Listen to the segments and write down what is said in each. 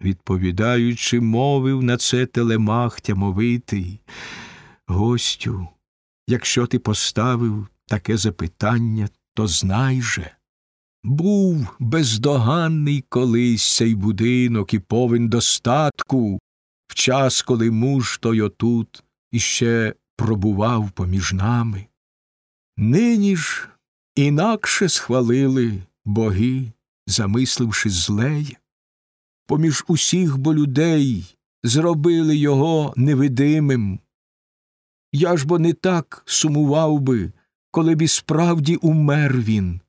відповідаючи, мовив на це телемах тямовитий. Гостю, якщо ти поставив таке запитання, то знай же. Був бездоганний колись цей будинок і повен достатку, в час, коли муж той отут іще пробував поміж нами. Нині ж інакше схвалили боги, замисливши злеє. Поміж усіх бо людей зробили його невидимим. Я ж бо не так сумував би, коли б і справді умер він,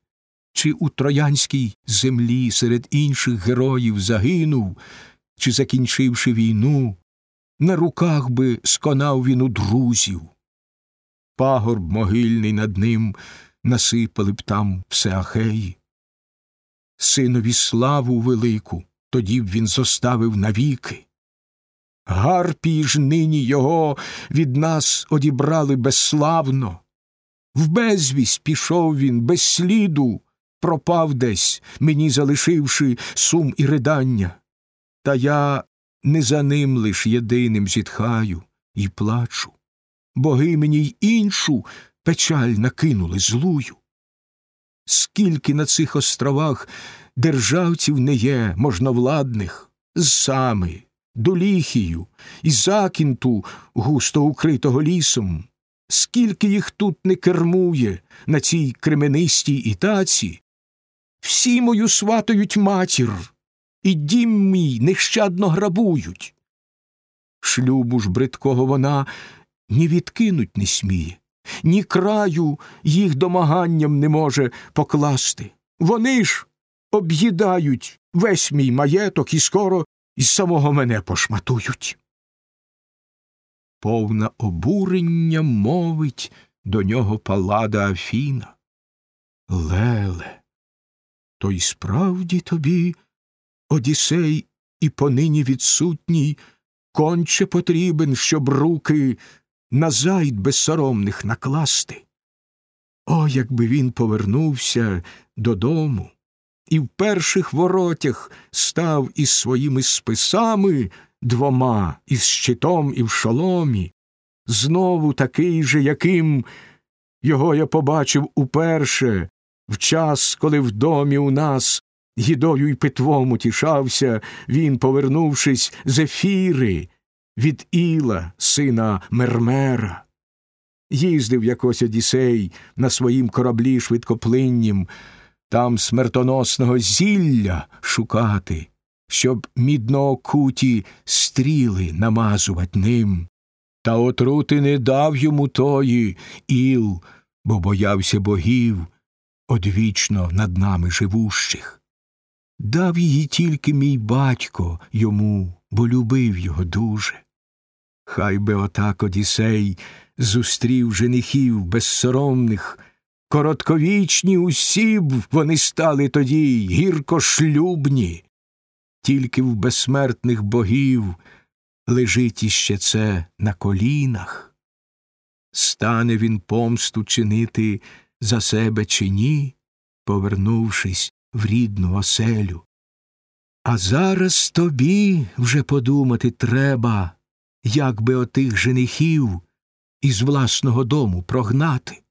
чи у троянській землі серед інших героїв загинув, чи, закінчивши війну, на руках би сконав він у друзів. Пагорб могильний над ним насипали б там все ахеї. Синові славу велику тоді б він зоставив навіки. Гарпії ж нині його від нас одібрали безславно. В безвість пішов він без сліду, пропав десь, мені залишивши сум і ридання. Та я не за ним лиш єдиним зітхаю і плачу. Боги мені й іншу печаль накинули злую. Скільки на цих островах державців не є, можновладних, з сами, доліхію і закінту, густо укритого лісом, скільки їх тут не кермує на цій кременистій ітаці, всі мою сватають матір, і дім мій нещадно грабують. Шлюбу ж бридкого вона ні відкинуть не сміє, ні краю їх домаганням не може покласти. Вони ж об'їдають весь мій маєток і скоро із самого мене пошматують. Повна обурення мовить до нього палада Афіна. Леле, то й справді тобі, Одісей, і понині відсутній, конче потрібен, щоб руки на зайд безсоромних накласти. О, якби він повернувся додому і в перших воротях став із своїми списами двома, із щитом і в шоломі, знову такий же, яким його я побачив уперше, в час, коли в домі у нас їдою й питвом утішався, він, повернувшись з ефіри від Іла, сина Мермера. Їздив якось Одісей на своїм кораблі швидкоплиннім, там смертоносного зілля шукати, щоб мідноокуті стріли намазувати ним. Та отрути не дав йому тої іл, бо боявся богів, одвічно над нами живущих. Дав її тільки мій батько йому, бо любив його дуже. Хай би отак Одісей зустрів женихів безсоромних, коротковічні усі б вони стали тоді гіркошлюбні, тільки в безсмертних богів лежить іще це на колінах. Стане він помсту чинити за себе чи ні, повернувшись в рідну оселю. А зараз тобі вже подумати треба, як би отих женихів із власного дому прогнати.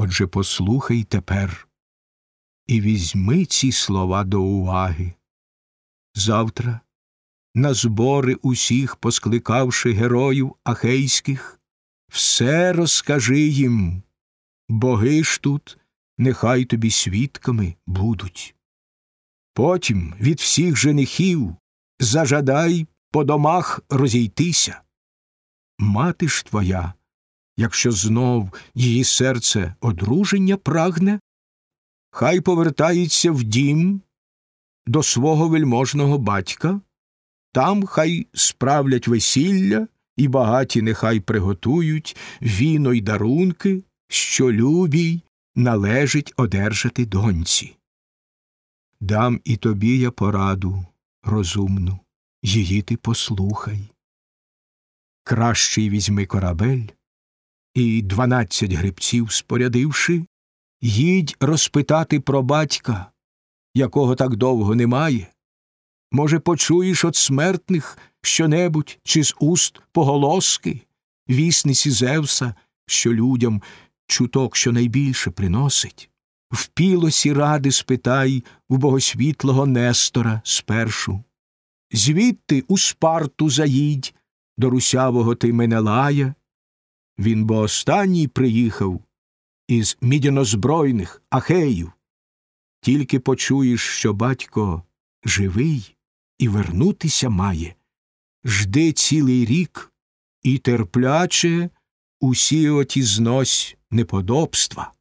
Отже послухай тепер і візьми ці слова до уваги. Завтра, на збори усіх поскликавши героїв ахейських, все розкажи їм, боги ж тут нехай тобі свідками будуть. Потім від всіх женихів зажадай по домах розійтися. Мати ж твоя, якщо знов її серце одруження прагне, хай повертається в дім до свого вельможного батька, там хай справлять весілля і багаті нехай приготують віно й дарунки, що любій належить одержати доньці. Дам і тобі я пораду розумну, її ти послухай. Кращий візьми корабель і дванадцять грибців спорядивши, їдь розпитати про батька, якого так довго немає, Може, почуєш от смертних щонебудь чи з уст поголоски, вісниці Зевса, що людям чуток щонайбільше приносить. В пілосі ради спитай у богосвітлого Нестора спершу. Звідти у Спарту заїдь до русявого ти Менелая. Він бо останній приїхав із мідянозбройних ахеїв. Тільки почуєш, що батько живий і вернутися має, жди цілий рік і терпляче усі оті знось неподобства.